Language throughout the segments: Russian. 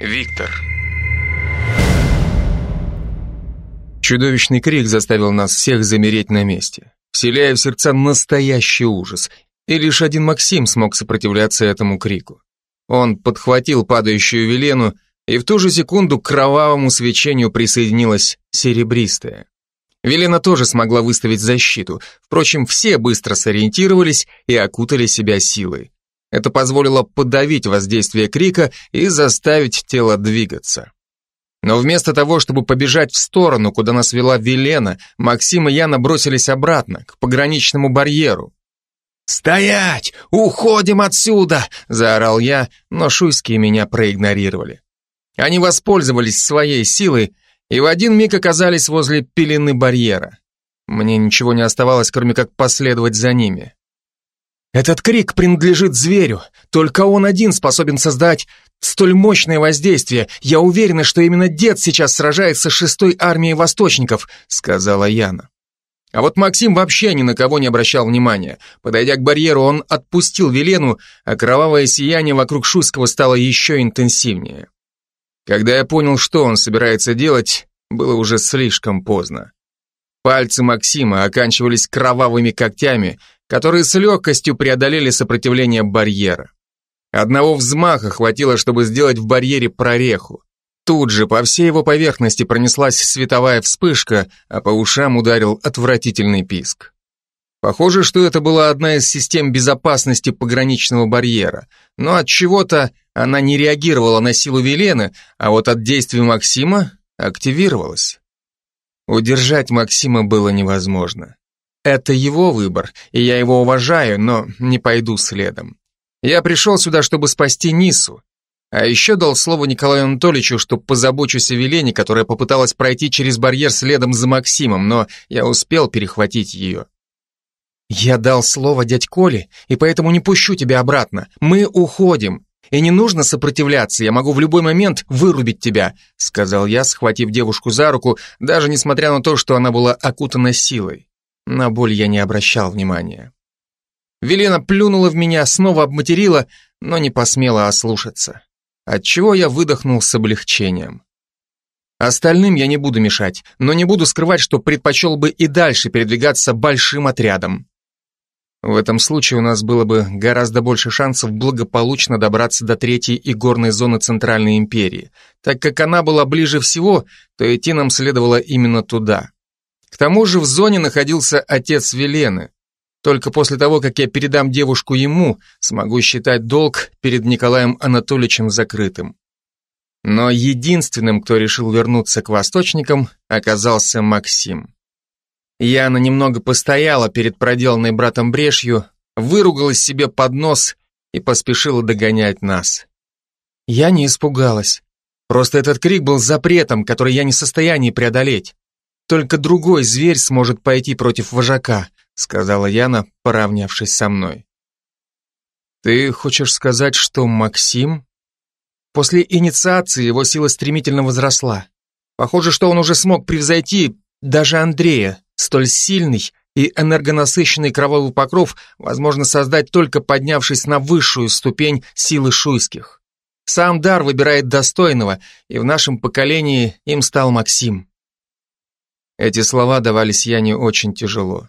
Виктор. Чудовищный крик заставил нас всех замереть на месте, вселяя в сердца настоящий ужас, и лишь один Максим смог сопротивляться этому крику. Он подхватил падающую Велену, и в ту же секунду к кровавому свечению присоединилась серебристая. Велена тоже смогла выставить защиту, впрочем, все быстро сориентировались и окутали себя силой. Это позволило подавить воздействие крика и заставить тело двигаться. Но вместо того, чтобы побежать в сторону, куда нас вела Велена, Максим и Яна бросились обратно, к пограничному барьеру. «Стоять! Уходим отсюда!» – заорал я, но шуйские меня проигнорировали. Они воспользовались своей силой и в один миг оказались возле пелены барьера. Мне ничего не оставалось, кроме как последовать за ними. Этот крик принадлежит зверю. Только он один способен создать столь мощное воздействие. Я уверена, что именно дед сейчас сражается с шестой армией восточников, сказала Яна. А вот Максим вообще ни на кого не обращал внимания. Подойдя к барьеру, он отпустил Велену, а кровавое сияние вокруг Шуйского стало еще интенсивнее. Когда я понял, что он собирается делать, было уже слишком поздно. Пальцы Максима оканчивались кровавыми когтями, которые с легкостью преодолели сопротивление барьера. Одного взмаха хватило, чтобы сделать в барьере прореху. Тут же по всей его поверхности пронеслась световая вспышка, а по ушам ударил отвратительный писк. Похоже, что это была одна из систем безопасности пограничного барьера, но от чего-то она не реагировала на силу Велены, а вот от действия Максима активировалась. Удержать Максима было невозможно. Это его выбор, и я его уважаю, но не пойду следом. Я пришел сюда, чтобы спасти Нису. А еще дал слово Николаю Анатольевичу, что позабочусь о Велене, которая попыталась пройти через барьер следом за Максимом, но я успел перехватить ее. «Я дал слово дядь Коле, и поэтому не пущу тебя обратно. Мы уходим. И не нужно сопротивляться, я могу в любой момент вырубить тебя», сказал я, схватив девушку за руку, даже несмотря на то, что она была окутана силой. На боль я не обращал внимания. Велена плюнула в меня, снова обматерила, но не посмела ослушаться. Отчего я выдохнул с облегчением. Остальным я не буду мешать, но не буду скрывать, что предпочел бы и дальше передвигаться большим отрядом. В этом случае у нас было бы гораздо больше шансов благополучно добраться до третьей и горной зоны Центральной империи. Так как она была ближе всего, то идти нам следовало именно туда. К тому же в зоне находился отец Велены. Только после того, как я передам девушку ему, смогу считать долг перед Николаем Анатольевичем закрытым. Но единственным, кто решил вернуться к восточникам, оказался Максим. Яна немного постояла перед проделанной братом брешью, выругалась себе под нос и поспешила догонять нас. Я не испугалась. Просто этот крик был запретом, который я не в состоянии преодолеть. Только другой зверь сможет пойти против вожака, сказала Яна, поравнявшись со мной. Ты хочешь сказать, что Максим? После инициации его сила стремительно возросла. Похоже, что он уже смог превзойти даже Андрея. Столь сильный и энергонасыщенный кровавый покров возможно создать только поднявшись на высшую ступень силы шуйских. Сам дар выбирает достойного, и в нашем поколении им стал Максим. Эти слова давались Яне очень тяжело.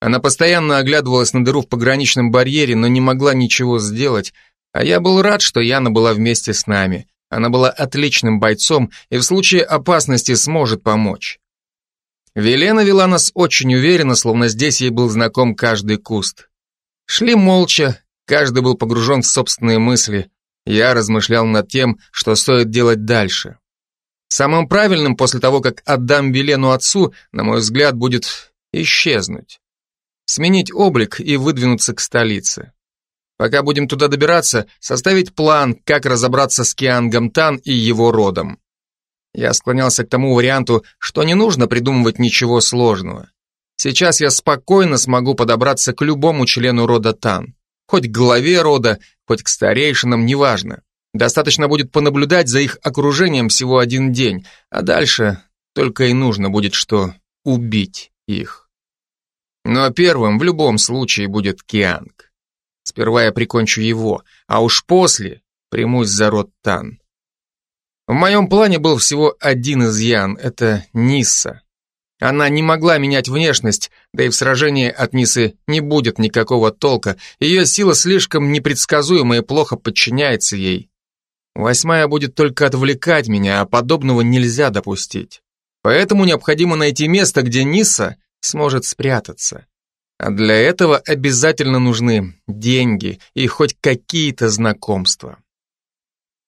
Она постоянно оглядывалась на дыру в пограничном барьере, но не могла ничего сделать, а я был рад, что Яна была вместе с нами. Она была отличным бойцом и в случае опасности сможет помочь. Велена вела нас очень уверенно, словно здесь ей был знаком каждый куст. Шли молча, каждый был погружен в собственные мысли. Я размышлял над тем, что стоит делать дальше. Самым правильным после того, как отдам Велену отцу, на мой взгляд, будет исчезнуть. Сменить облик и выдвинуться к столице. Пока будем туда добираться, составить план, как разобраться с Киангом Тан и его родом. Я склонялся к тому варианту, что не нужно придумывать ничего сложного. Сейчас я спокойно смогу подобраться к любому члену рода Тан. Хоть к главе рода, хоть к старейшинам, неважно. Достаточно будет понаблюдать за их окружением всего один день, а дальше только и нужно будет что убить их. Но первым в любом случае будет Кианг. Сперва я прикончу его, а уж после примусь за род Тан. В моем плане был всего один изъян – это Нисса. Она не могла менять внешность, да и в сражении от Нисы не будет никакого толка. Ее сила слишком непредсказуема и плохо подчиняется ей. Восьмая будет только отвлекать меня, а подобного нельзя допустить. Поэтому необходимо найти место, где Ниса сможет спрятаться. А для этого обязательно нужны деньги и хоть какие-то знакомства.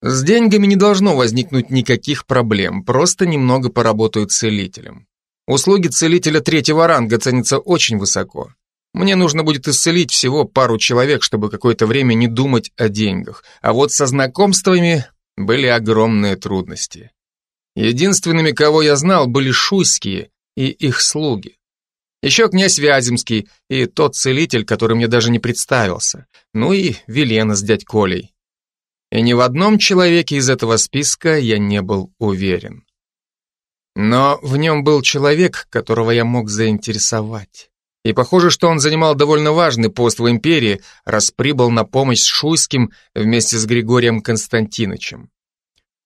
С деньгами не должно возникнуть никаких проблем, просто немного поработаю целителем. Услуги целителя третьего ранга ценятся очень высоко. Мне нужно будет исцелить всего пару человек, чтобы какое-то время не думать о деньгах. А вот со знакомствами были огромные трудности. Единственными, кого я знал, были шуйские и их слуги. Еще князь Вяземский и тот целитель, который мне даже не представился. Ну и Велена с дядь Колей. И ни в одном человеке из этого списка я не был уверен. Но в нем был человек, которого я мог заинтересовать. И похоже, что он занимал довольно важный пост в империи, раз прибыл на помощь Шуйским вместе с Григорием Константиновичем.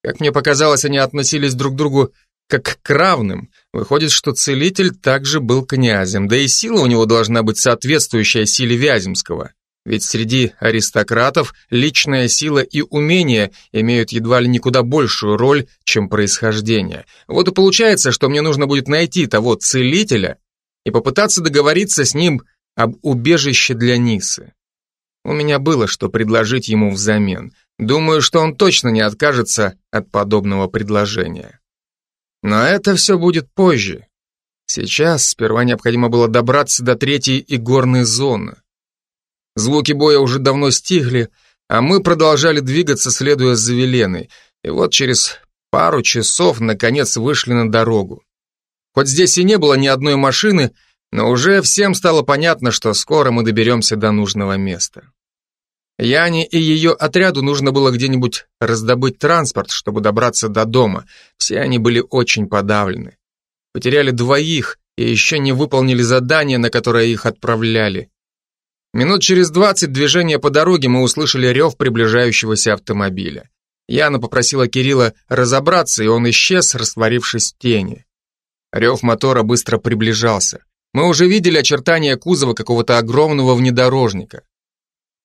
Как мне показалось, они относились друг к другу как к равным. Выходит, что целитель также был князем, да и сила у него должна быть соответствующая силе Вяземского. Ведь среди аристократов личная сила и умение имеют едва ли не куда большую роль, чем происхождение. Вот и получается, что мне нужно будет найти того целителя и попытаться договориться с ним об убежище для Нисы. У меня было что предложить ему взамен. Думаю, что он точно не откажется от подобного предложения. Но это все будет позже. Сейчас сперва необходимо было добраться до третьей и горной зоны. Звуки боя уже давно стихли, а мы продолжали двигаться, следуя за Веленой. И вот через пару часов наконец вышли на дорогу. Хоть здесь и не было ни одной машины, но уже всем стало понятно, что скоро мы доберемся до нужного места. Яне и ее отряду нужно было где-нибудь раздобыть транспорт, чтобы добраться до дома. Все они были очень подавлены. Потеряли двоих и еще не выполнили задание, на которое их отправляли. Минут через двадцать движения по дороге мы услышали рев приближающегося автомобиля. Яна попросила Кирилла разобраться, и он исчез, растворившись в тени. Рев мотора быстро приближался. Мы уже видели очертания кузова какого-то огромного внедорожника.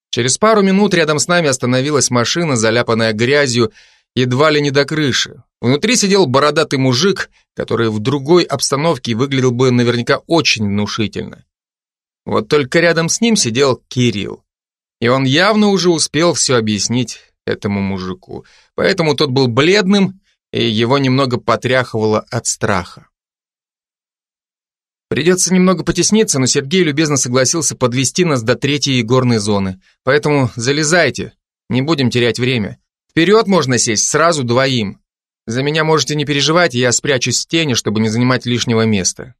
Через пару минут рядом с нами остановилась машина, заляпанная грязью, едва ли не до крыши. Внутри сидел бородатый мужик, который в другой обстановке выглядел бы наверняка очень внушительно. Вот только рядом с ним сидел Кирилл. И он явно уже успел все объяснить этому мужику. Поэтому тот был бледным, и его немного потряхивало от страха. Придется немного потесниться, но Сергей любезно согласился подвести нас до третьей горной зоны. Поэтому залезайте, не будем терять время. Вперед можно сесть сразу двоим. За меня можете не переживать, я спрячусь в тени, чтобы не занимать лишнего места.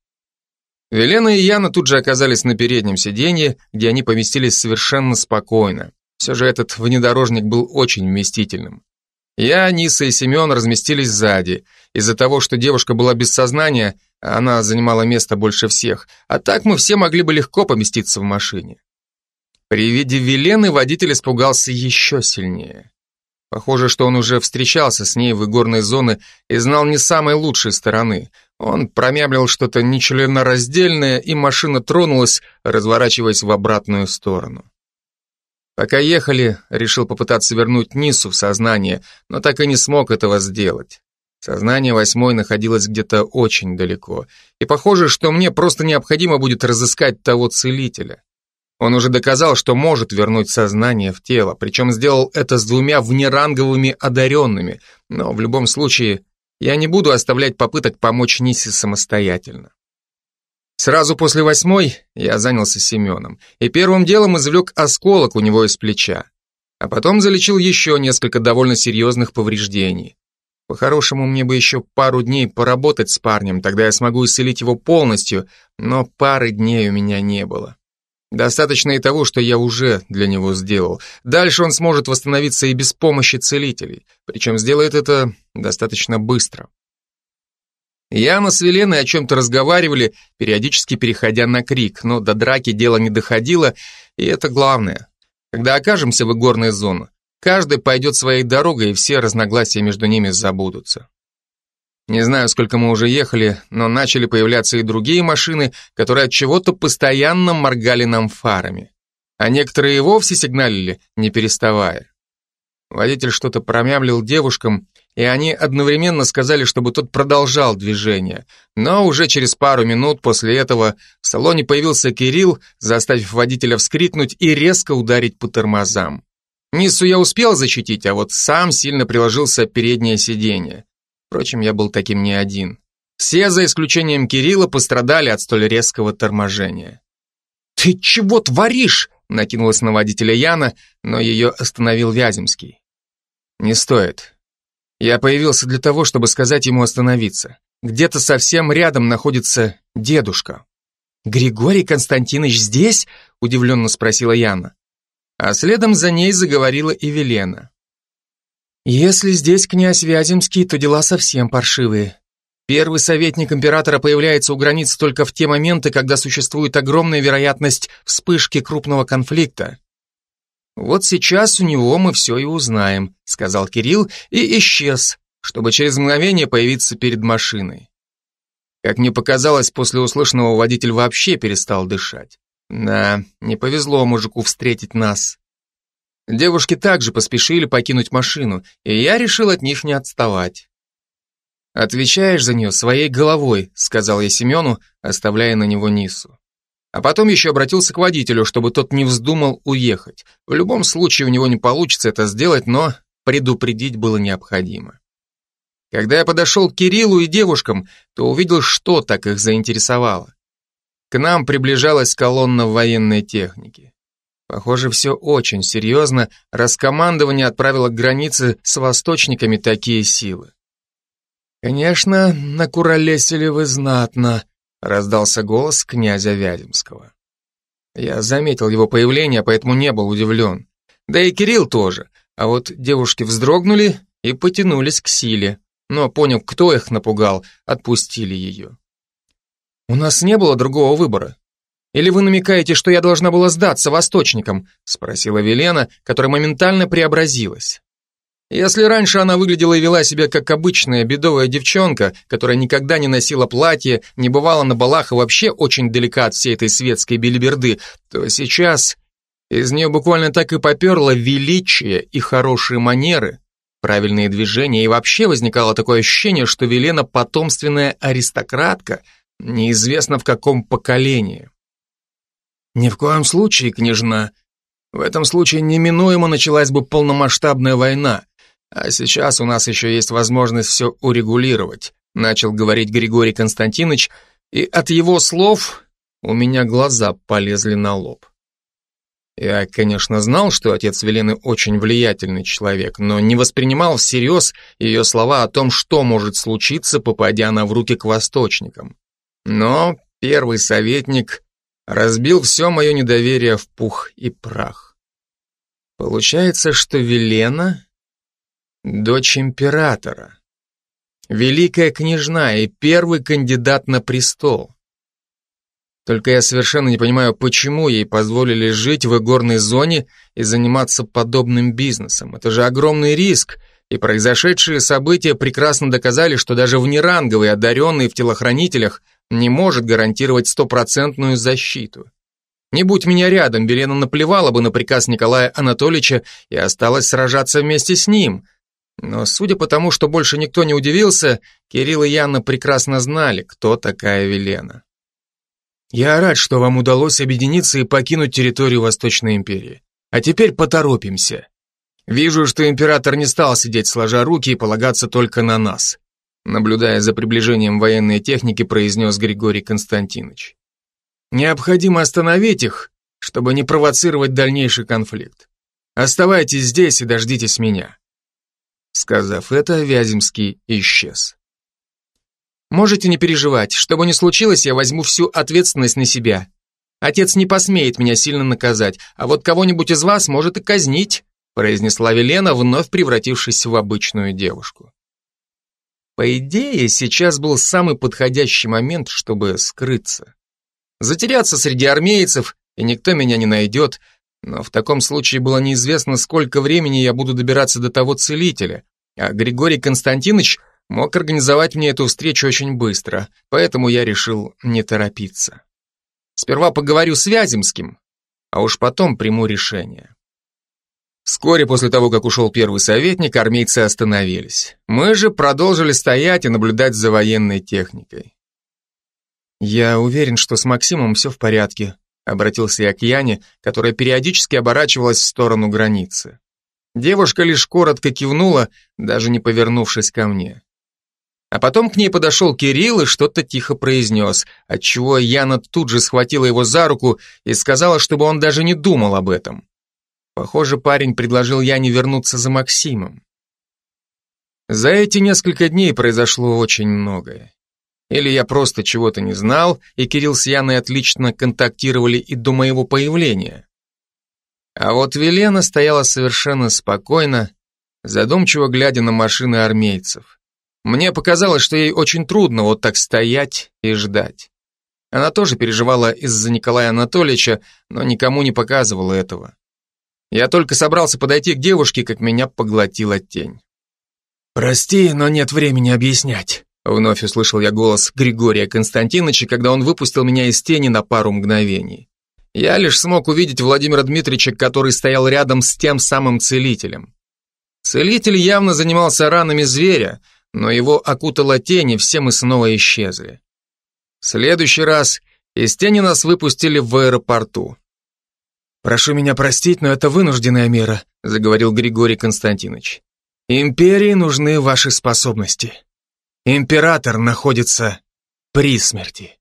Велена и Яна тут же оказались на переднем сиденье, где они поместились совершенно спокойно. Все же этот внедорожник был очень вместительным. Я, Ниса и Семен разместились сзади. Из-за того, что девушка была без сознания, она занимала место больше всех, а так мы все могли бы легко поместиться в машине. При виде Велены водитель испугался еще сильнее. Похоже, что он уже встречался с ней в игорной зоне и знал не самой лучшей стороны. Он промямлил что-то нечленораздельное, и машина тронулась, разворачиваясь в обратную сторону. Пока ехали, решил попытаться вернуть Нису в сознание, но так и не смог этого сделать. Сознание восьмой находилось где-то очень далеко, и похоже, что мне просто необходимо будет разыскать того целителя. Он уже доказал, что может вернуть сознание в тело, причем сделал это с двумя внеранговыми одаренными, но в любом случае я не буду оставлять попыток помочь Нисе самостоятельно. Сразу после восьмой я занялся Семеном, и первым делом извлек осколок у него из плеча, а потом залечил еще несколько довольно серьезных повреждений. По-хорошему, мне бы еще пару дней поработать с парнем, тогда я смогу исцелить его полностью, но пары дней у меня не было. Достаточно и того, что я уже для него сделал. Дальше он сможет восстановиться и без помощи целителей, причем сделает это достаточно быстро. Яна с Веленой о чем-то разговаривали, периодически переходя на крик, но до драки дело не доходило, и это главное. Когда окажемся в игорной зоне, каждый пойдет своей дорогой, и все разногласия между ними забудутся. Не знаю, сколько мы уже ехали, но начали появляться и другие машины, которые от чего-то постоянно моргали нам фарами. А некоторые и вовсе сигналили, не переставая. Водитель что-то промямлил девушкам, и они одновременно сказали, чтобы тот продолжал движение. Но уже через пару минут после этого в салоне появился Кирилл, заставив водителя вскрикнуть и резко ударить по тормозам. Ниссу я успел защитить, а вот сам сильно приложился переднее сиденье. Впрочем, я был таким не один. Все, за исключением Кирилла, пострадали от столь резкого торможения. «Ты чего творишь?» — накинулась на водителя Яна, но ее остановил Вяземский. «Не стоит. Я появился для того, чтобы сказать ему остановиться. Где-то совсем рядом находится дедушка». «Григорий Константинович здесь?» — удивленно спросила Яна. А следом за ней заговорила и Велена. Если здесь князь Вяземский, то дела совсем паршивые. Первый советник императора появляется у границ только в те моменты, когда существует огромная вероятность вспышки крупного конфликта. Вот сейчас у него мы все и узнаем, сказал Кирилл и исчез, чтобы через мгновение появиться перед машиной. Как мне показалось, после услышанного водитель вообще перестал дышать. Да, не повезло мужику встретить нас. Девушки также поспешили покинуть машину, и я решил от них не отставать. «Отвечаешь за нее своей головой», — сказал я Семену, оставляя на него Нису. А потом еще обратился к водителю, чтобы тот не вздумал уехать. В любом случае у него не получится это сделать, но предупредить было необходимо. Когда я подошел к Кириллу и девушкам, то увидел, что так их заинтересовало. К нам приближалась колонна военной техники. Похоже, все очень серьезно, раз командование отправило к границе с восточниками такие силы. «Конечно, накуролесили вы знатно», — раздался голос князя Вяземского. Я заметил его появление, поэтому не был удивлен. Да и Кирилл тоже, а вот девушки вздрогнули и потянулись к силе, но, поняв, кто их напугал, отпустили ее. «У нас не было другого выбора. Или вы намекаете, что я должна была сдаться восточникам?» спросила Велена, которая моментально преобразилась. Если раньше она выглядела и вела себя как обычная бедовая девчонка, которая никогда не носила платье, не бывала на балах и вообще очень далека от всей этой светской белиберды, то сейчас из нее буквально так и поперло величие и хорошие манеры, правильные движения, и вообще возникало такое ощущение, что Велена потомственная аристократка, неизвестно в каком поколении. Ни в коем случае, княжна. В этом случае неминуемо началась бы полномасштабная война. А сейчас у нас еще есть возможность все урегулировать, начал говорить Григорий Константинович, и от его слов у меня глаза полезли на лоб. Я, конечно, знал, что отец Велены очень влиятельный человек, но не воспринимал всерьез ее слова о том, что может случиться, попадя она в руки к восточникам. Но первый советник разбил все мое недоверие в пух и прах. Получается, что Велена — дочь императора, великая княжна и первый кандидат на престол. Только я совершенно не понимаю, почему ей позволили жить в игорной зоне и заниматься подобным бизнесом. Это же огромный риск, и произошедшие события прекрасно доказали, что даже внеранговый одаренный в телохранителях – не может гарантировать стопроцентную защиту. Не будь меня рядом, Белена наплевала бы на приказ Николая Анатольевича и осталась сражаться вместе с ним. Но судя по тому, что больше никто не удивился, Кирилл и Яна прекрасно знали, кто такая Велена. Я рад, что вам удалось объединиться и покинуть территорию Восточной империи. А теперь поторопимся. Вижу, что император не стал сидеть сложа руки и полагаться только на нас наблюдая за приближением военной техники, произнес Григорий Константинович. Необходимо остановить их, чтобы не провоцировать дальнейший конфликт. Оставайтесь здесь и дождитесь меня. Сказав это, Вяземский исчез. Можете не переживать, что бы ни случилось, я возьму всю ответственность на себя. Отец не посмеет меня сильно наказать, а вот кого-нибудь из вас может и казнить, произнесла Велена, вновь превратившись в обычную девушку. По идее, сейчас был самый подходящий момент, чтобы скрыться. Затеряться среди армейцев, и никто меня не найдет, Но в таком случае было неизвестно, сколько времени я буду добираться до того целителя, а Григорий Константинович мог организовать мне эту встречу очень быстро, поэтому я решил не торопиться. Сперва поговорю с Вяземским, а уж потом приму решение. Вскоре после того, как ушел первый советник, армейцы остановились. Мы же продолжили стоять и наблюдать за военной техникой. «Я уверен, что с Максимом все в порядке», обратился я к Яне, которая периодически оборачивалась в сторону границы. Девушка лишь коротко кивнула, даже не повернувшись ко мне. А потом к ней подошел Кирилл и что-то тихо произнес, отчего Яна тут же схватила его за руку и сказала, чтобы он даже не думал об этом. Похоже, парень предложил Яне вернуться за Максимом. За эти несколько дней произошло очень многое. Или я просто чего-то не знал, и Кирилл с Яной отлично контактировали и до моего появления. А вот Велена стояла совершенно спокойно, задумчиво глядя на машины армейцев. Мне показалось, что ей очень трудно вот так стоять и ждать. Она тоже переживала из-за Николая Анатольевича, но никому не показывала этого. Я только собрался подойти к девушке, как меня поглотила тень. «Прости, но нет времени объяснять», — вновь услышал я голос Григория Константиновича, когда он выпустил меня из тени на пару мгновений. Я лишь смог увидеть Владимира Дмитриевича, который стоял рядом с тем самым целителем. Целитель явно занимался ранами зверя, но его окутала тень, и все мы снова исчезли. В следующий раз из тени нас выпустили в аэропорту. «Прошу меня простить, но это вынужденная мера», заговорил Григорий Константинович. «Империи нужны ваши способности. Император находится при смерти».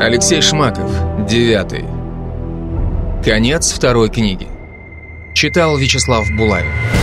Алексей Шмаков, девятый. Конец второй книги. Читал Вячеслав Булавин.